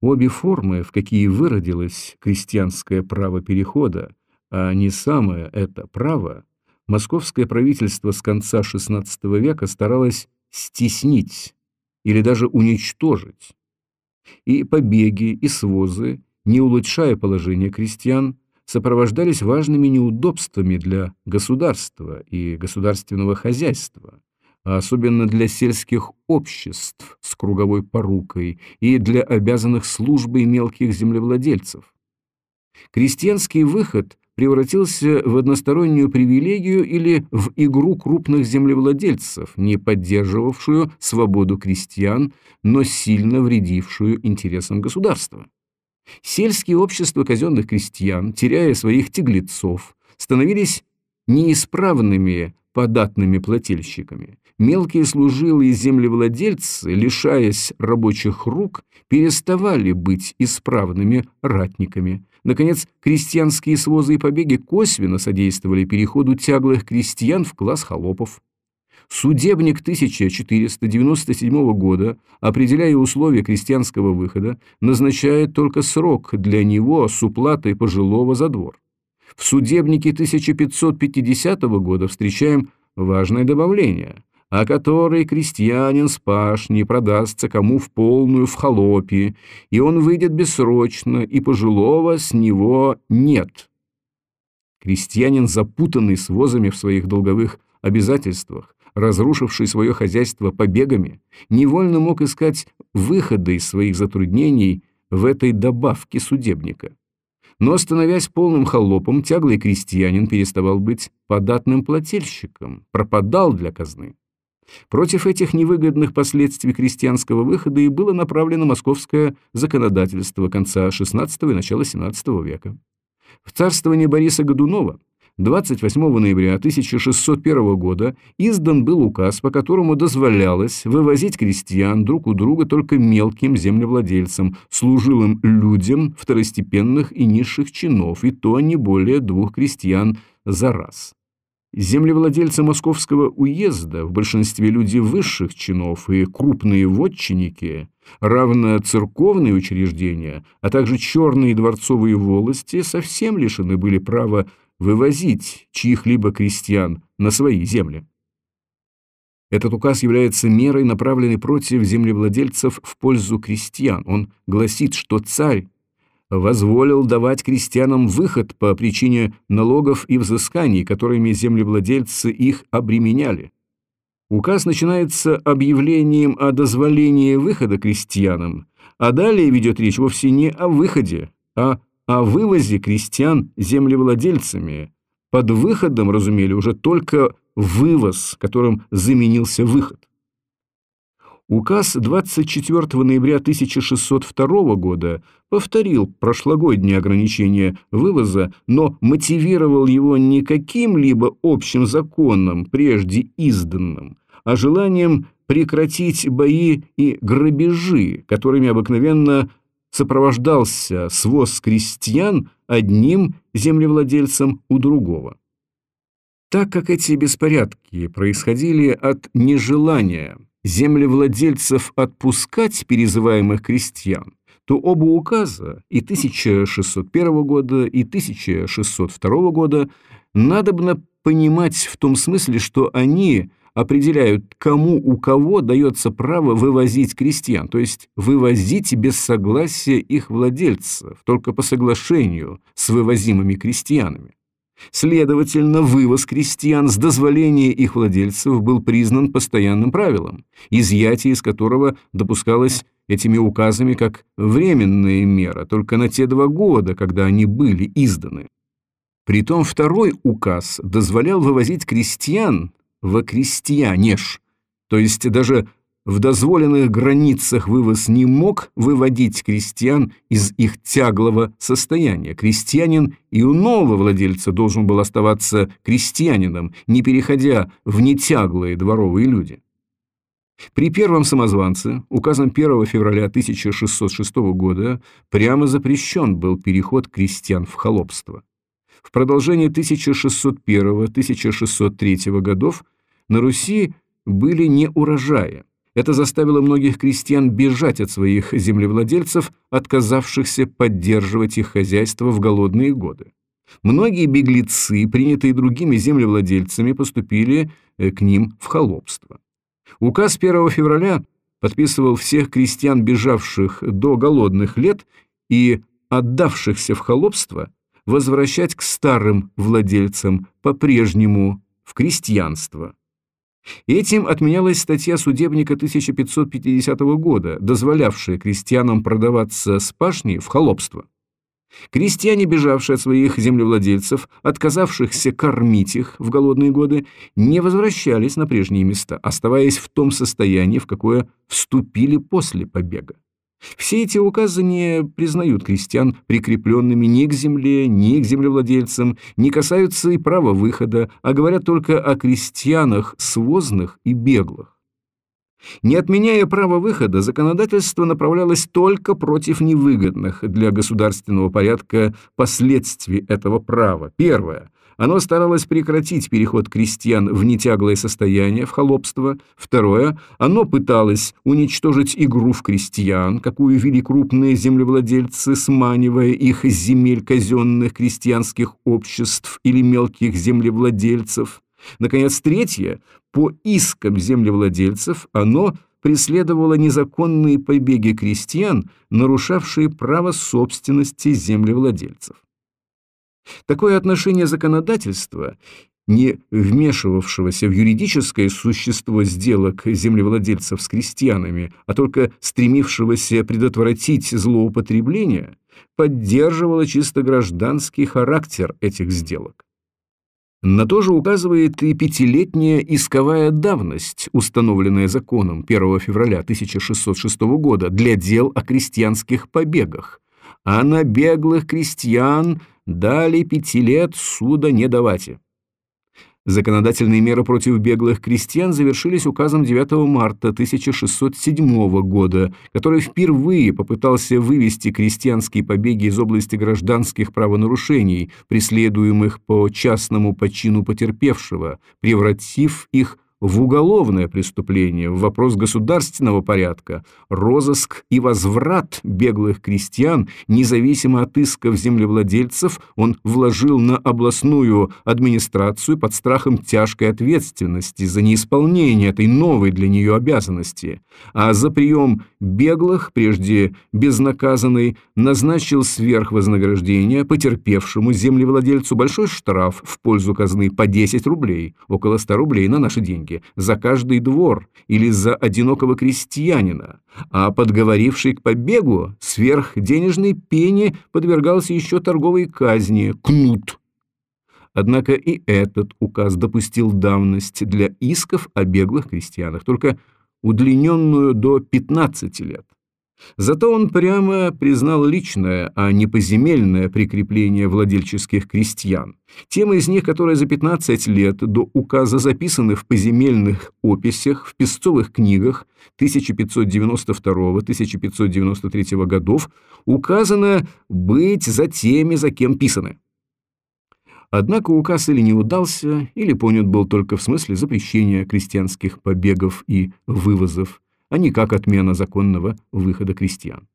Обе формы, в какие выродилось крестьянское право перехода, а не самое это право, московское правительство с конца XVI века старалось стеснить или даже уничтожить. И побеги, и свозы, не улучшая положение крестьян, сопровождались важными неудобствами для государства и государственного хозяйства, а особенно для сельских обществ с круговой порукой и для обязанных службой мелких землевладельцев. Крестьянский выход превратился в одностороннюю привилегию или в игру крупных землевладельцев, не поддерживавшую свободу крестьян, но сильно вредившую интересам государства. Сельские общества казенных крестьян, теряя своих тяглецов, становились неисправными податными плательщиками. Мелкие служилые землевладельцы, лишаясь рабочих рук, переставали быть исправными ратниками. Наконец, крестьянские свозы и побеги косвенно содействовали переходу тяглых крестьян в класс холопов. Судебник 1497 года, определяя условия крестьянского выхода, назначает только срок для него с уплатой пожилого за двор. В судебнике 1550 года встречаем важное добавление, о которой крестьянин с пашни продастся кому в полную в холопе, и он выйдет бессрочно, и пожилого с него нет. Крестьянин, запутанный с возами в своих долговых обязательствах, разрушивший свое хозяйство побегами, невольно мог искать выходы из своих затруднений в этой добавке судебника. Но, становясь полным холопом, тяглый крестьянин переставал быть податным плательщиком, пропадал для казны. Против этих невыгодных последствий крестьянского выхода и было направлено московское законодательство конца XVI и начала XVII века. В царствовании Бориса Годунова 28 ноября 1601 года издан был указ, по которому дозволялось вывозить крестьян друг у друга только мелким землевладельцам, служилым людям второстепенных и низших чинов, и то не более двух крестьян за раз. Землевладельцы московского уезда, в большинстве люди высших чинов и крупные вотчинники, равно церковные учреждения, а также черные дворцовые волости совсем лишены были права вывозить чьих-либо крестьян на свои земли. Этот указ является мерой, направленной против землевладельцев в пользу крестьян. Он гласит, что царь возволил давать крестьянам выход по причине налогов и взысканий, которыми землевладельцы их обременяли. Указ начинается объявлением о дозволении выхода крестьянам, а далее ведет речь вовсе не о выходе, а о вывозе крестьян землевладельцами. Под выходом разумели уже только вывоз, которым заменился выход. Указ 24 ноября 1602 года повторил прошлогоднее ограничение вывоза, но мотивировал его не каким-либо общим законом, прежде изданным, а желанием прекратить бои и грабежи, которыми обыкновенно сопровождался своз крестьян одним землевладельцем у другого. Так как эти беспорядки происходили от нежелания землевладельцев отпускать перезываемых крестьян, то оба указа и 1601 года, и 1602 года надобно понимать в том смысле, что они определяют, кому у кого дается право вывозить крестьян, то есть вывозить без согласия их владельцев, только по соглашению с вывозимыми крестьянами. Следовательно, вывоз крестьян с дозволения их владельцев был признан постоянным правилом, изъятие из которого допускалось этими указами как временная мера только на те два года, когда они были изданы. Притом второй указ дозволял вывозить крестьян во крестьянеж, то есть даже в дозволенных границах вывоз не мог выводить крестьян из их тяглого состояния. Крестьянин и у нового владельца должен был оставаться крестьянином, не переходя в нетяглые дворовые люди. При первом самозванце, указом 1 февраля 1606 года, прямо запрещен был переход крестьян в холопство. В продолжении 1601-1603 годов на Руси были не урожаи, это заставило многих крестьян бежать от своих землевладельцев, отказавшихся поддерживать их хозяйство в голодные годы. Многие беглецы, принятые другими землевладельцами, поступили э, к ним в холопство. Указ 1 февраля подписывал всех крестьян, бежавших до голодных лет и отдавшихся в холопство, возвращать к старым владельцам по-прежнему в крестьянство. Этим отменялась статья судебника 1550 года, дозволявшая крестьянам продаваться с пашни в холопство. Крестьяне, бежавшие от своих землевладельцев, отказавшихся кормить их в голодные годы, не возвращались на прежние места, оставаясь в том состоянии, в какое вступили после побега. Все эти указы не признают крестьян прикрепленными ни к земле, ни к землевладельцам, не касаются и права выхода, а говорят только о крестьянах свозных и беглых. Не отменяя право выхода, законодательство направлялось только против невыгодных для государственного порядка последствий этого права. Первое оно старалось прекратить переход крестьян в нетяглое состояние, в холопство. Второе, оно пыталось уничтожить игру в крестьян, какую вели крупные землевладельцы, сманивая их из земель казенных крестьянских обществ или мелких землевладельцев. Наконец, третье, по искам землевладельцев оно преследовало незаконные побеги крестьян, нарушавшие право собственности землевладельцев. Такое отношение законодательства, не вмешивавшегося в юридическое существо сделок землевладельцев с крестьянами, а только стремившегося предотвратить злоупотребление, поддерживало чисто гражданский характер этих сделок. На то же указывает и пятилетняя исковая давность, установленная законом 1 февраля 1606 года для дел о крестьянских побегах, а на беглых крестьян – Дали пяти лет суда не давайте. Законодательные меры против беглых крестьян завершились указом 9 марта 1607 года, который впервые попытался вывести крестьянские побеги из области гражданских правонарушений, преследуемых по частному почину потерпевшего, превратив их в уголовное преступление, в вопрос государственного порядка, розыск и возврат беглых крестьян, независимо от исков землевладельцев, он вложил на областную администрацию под страхом тяжкой ответственности за неисполнение этой новой для нее обязанности, а за прием беглых, прежде безнаказанный, назначил сверх вознаграждения потерпевшему землевладельцу большой штраф в пользу казны по 10 рублей, около 100 рублей на наши деньги деньги за каждый двор или за одинокого крестьянина, а подговоривший к побегу сверх денежной пени подвергался еще торговой казни – кнут. Однако и этот указ допустил давность для исков о беглых крестьянах, только удлиненную до 15 лет. Зато он прямо признал личное, а не поземельное прикрепление владельческих крестьян. Тем из них, которые за 15 лет до указа записаны в поземельных описях, в песцовых книгах 1592-1593 годов, указано быть за теми, за кем писаны. Однако указ или не удался, или понят был только в смысле запрещения крестьянских побегов и вывозов, а не как отмена законного выхода крестьян.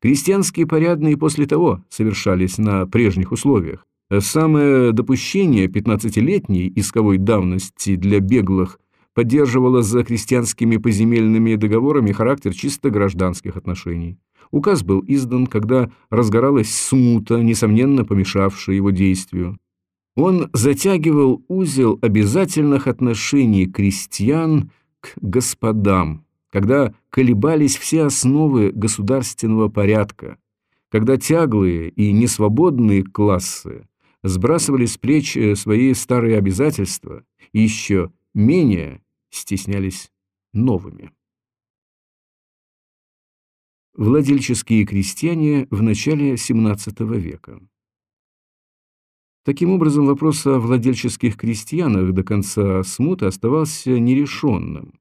Крестьянские порядные после того совершались на прежних условиях. Самое допущение 15-летней исковой давности для беглых поддерживало за крестьянскими поземельными договорами характер чисто гражданских отношений. Указ был издан, когда разгоралась смута, несомненно помешавшая его действию. Он затягивал узел обязательных отношений крестьян к господам, когда колебались все основы государственного порядка, когда тяглые и несвободные классы сбрасывали с плеч э, свои старые обязательства и еще менее стеснялись новыми. Владельческие крестьяне в начале XVII века Таким образом, вопрос о владельческих крестьянах до конца смуты оставался нерешенным.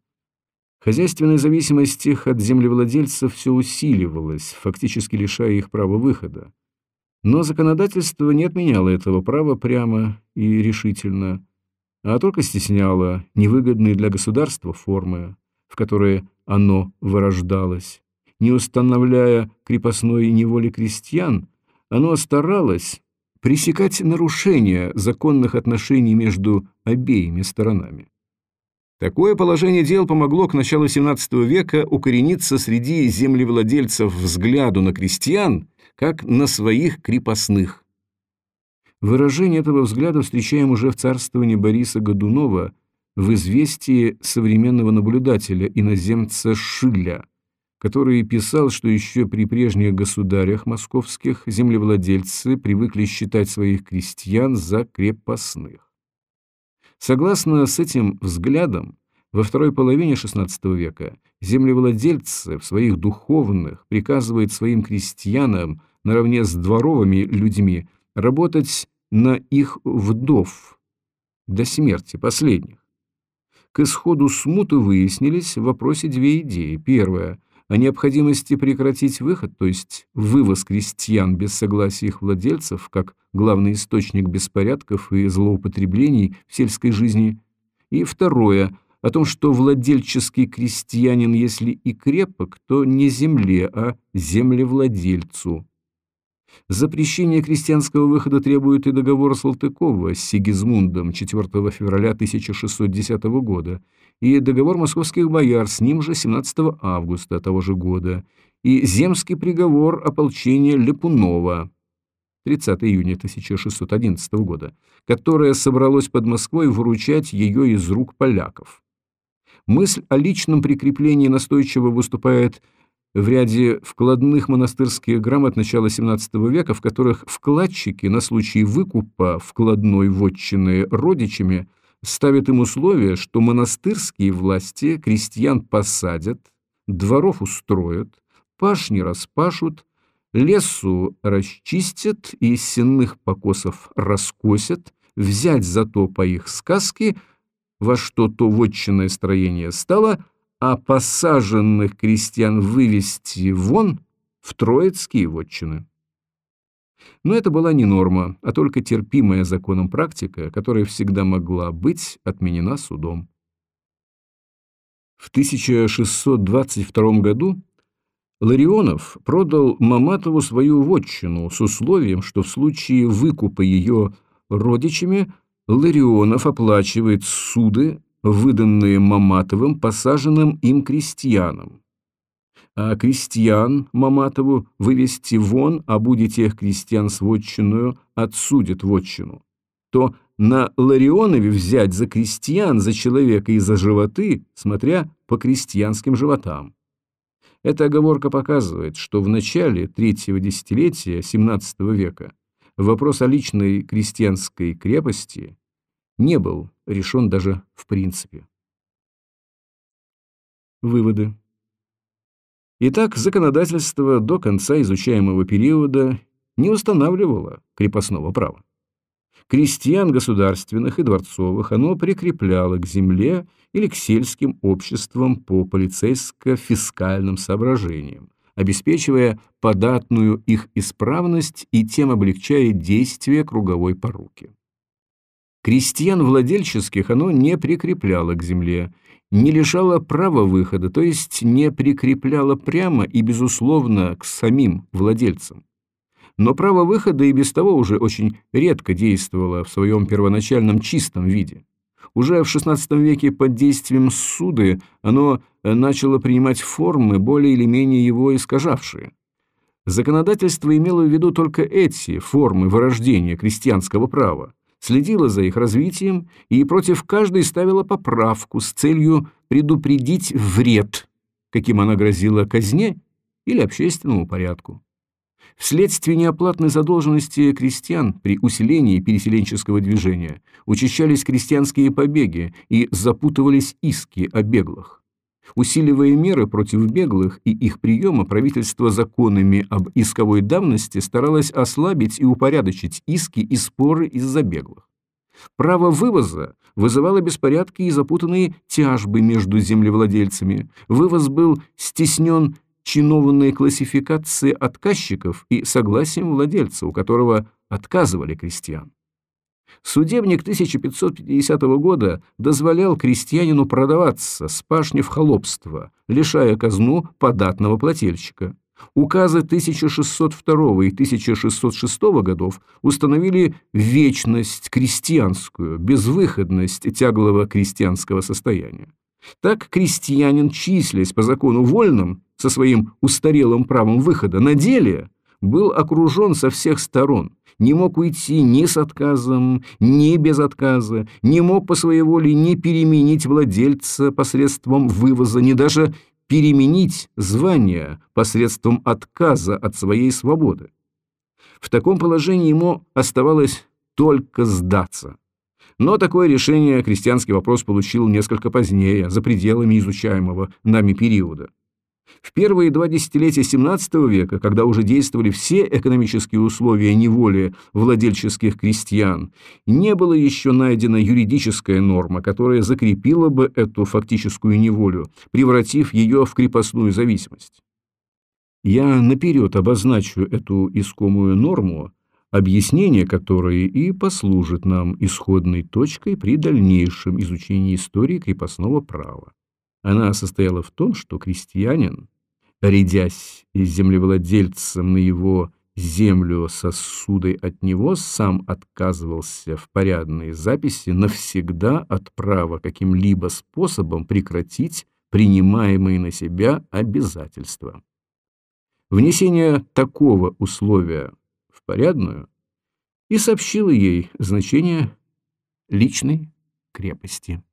Хозяйственная зависимость их от землевладельцев все усиливалась, фактически лишая их права выхода. Но законодательство не отменяло этого права прямо и решительно, а только стесняло невыгодные для государства формы, в которые оно вырождалось. Не устанавливая крепостной неволи крестьян, оно старалось пресекать нарушения законных отношений между обеими сторонами. Такое положение дел помогло к началу XVII века укорениться среди землевладельцев взгляду на крестьян, как на своих крепостных. Выражение этого взгляда встречаем уже в царствовании Бориса Годунова в известии современного наблюдателя, иноземца Шиля, который писал, что еще при прежних государях московских землевладельцы привыкли считать своих крестьян за крепостных. Согласно с этим взглядом, во второй половине XVI века землевладельцы в своих духовных приказывают своим крестьянам наравне с дворовыми людьми работать на их вдов до смерти последних. К исходу смуты выяснились в вопросе две идеи. Первая о необходимости прекратить выход, то есть вывоз крестьян без согласия их владельцев, как главный источник беспорядков и злоупотреблений в сельской жизни, и второе – о том, что владельческий крестьянин, если и крепок, то не земле, а землевладельцу. Запрещение крестьянского выхода требует и договор Салтыкова с Сигизмундом 4 февраля 1610 года, и договор московских бояр с ним же 17 августа того же года, и земский приговор ополчения Лепунова 30 июня 1611 года, которое собралось под Москвой выручать ее из рук поляков. Мысль о личном прикреплении настойчиво выступает в ряде вкладных монастырских грамот начала XVII века, в которых вкладчики на случай выкупа вкладной вотчины родичами ставят им условие, что монастырские власти крестьян посадят, дворов устроят, пашни распашут, лесу расчистят и сенных покосов раскосят, взять зато по их сказке, во что то вотчинное строение стало, а посаженных крестьян вывести вон в троицкие вотчины. Но это была не норма, а только терпимая законом практика, которая всегда могла быть отменена судом. В 1622 году Ларионов продал Маматову свою вотчину с условием, что в случае выкупа ее родичами Ларионов оплачивает суды, выданные Маматовым посаженным им крестьянам. А крестьян Маматову вывести вон, а будет тех крестьян с вотчиною отсудит вотчину. То на Ларионове взять за крестьян, за человека и за животы, смотря по крестьянским животам. Эта оговорка показывает, что в начале третьего десятилетия XVII века вопрос о личной крестьянской крепости не был решен даже в принципе. Выводы. Итак, законодательство до конца изучаемого периода не устанавливало крепостного права. Крестьян государственных и дворцовых оно прикрепляло к земле или к сельским обществам по полицейско-фискальным соображениям, обеспечивая податную их исправность и тем облегчая действие круговой поруки. Крестьян владельческих оно не прикрепляло к земле, не лишало права выхода, то есть не прикрепляло прямо и безусловно к самим владельцам но право выхода и без того уже очень редко действовало в своем первоначальном чистом виде. Уже в XVI веке под действием суды оно э, начало принимать формы, более или менее его искажавшие. Законодательство имело в виду только эти формы вырождения крестьянского права, следило за их развитием и против каждой ставило поправку с целью предупредить вред, каким она грозила казне или общественному порядку. Вследствие неоплатной задолженности крестьян при усилении переселенческого движения учащались крестьянские побеги и запутывались иски о беглых. Усиливая меры против беглых и их приема, правительство законами об исковой давности старалось ослабить и упорядочить иски и споры из-за беглых. Право вывоза вызывало беспорядки и запутанные тяжбы между землевладельцами. Вывоз был стеснен чинованные классификации отказчиков и согласием владельца, у которого отказывали крестьян. Судебник 1550 года дозволял крестьянину продаваться с пашни в холопство, лишая казну податного плательщика. Указы 1602 и 1606 годов установили вечность крестьянскую, безвыходность тяглого крестьянского состояния. Так крестьянин, числясь по закону вольным, со своим устарелым правом выхода, на деле был окружен со всех сторон, не мог уйти ни с отказом, ни без отказа, не мог по своей воле ни переменить владельца посредством вывоза, ни даже переменить звание посредством отказа от своей свободы. В таком положении ему оставалось только сдаться. Но такое решение крестьянский вопрос получил несколько позднее, за пределами изучаемого нами периода. В первые два десятилетия XVII века, когда уже действовали все экономические условия неволи владельческих крестьян, не было еще найдена юридическая норма, которая закрепила бы эту фактическую неволю, превратив ее в крепостную зависимость. Я наперед обозначу эту искомую норму, объяснение которой и послужит нам исходной точкой при дальнейшем изучении истории крепостного права. Она состояла в том, что крестьянин, рядясь землевладельцем на его землю сосудой от него, сам отказывался в порядной записи навсегда от права каким-либо способом прекратить принимаемые на себя обязательства. Внесение такого условия в порядную и сообщило ей значение личной крепости.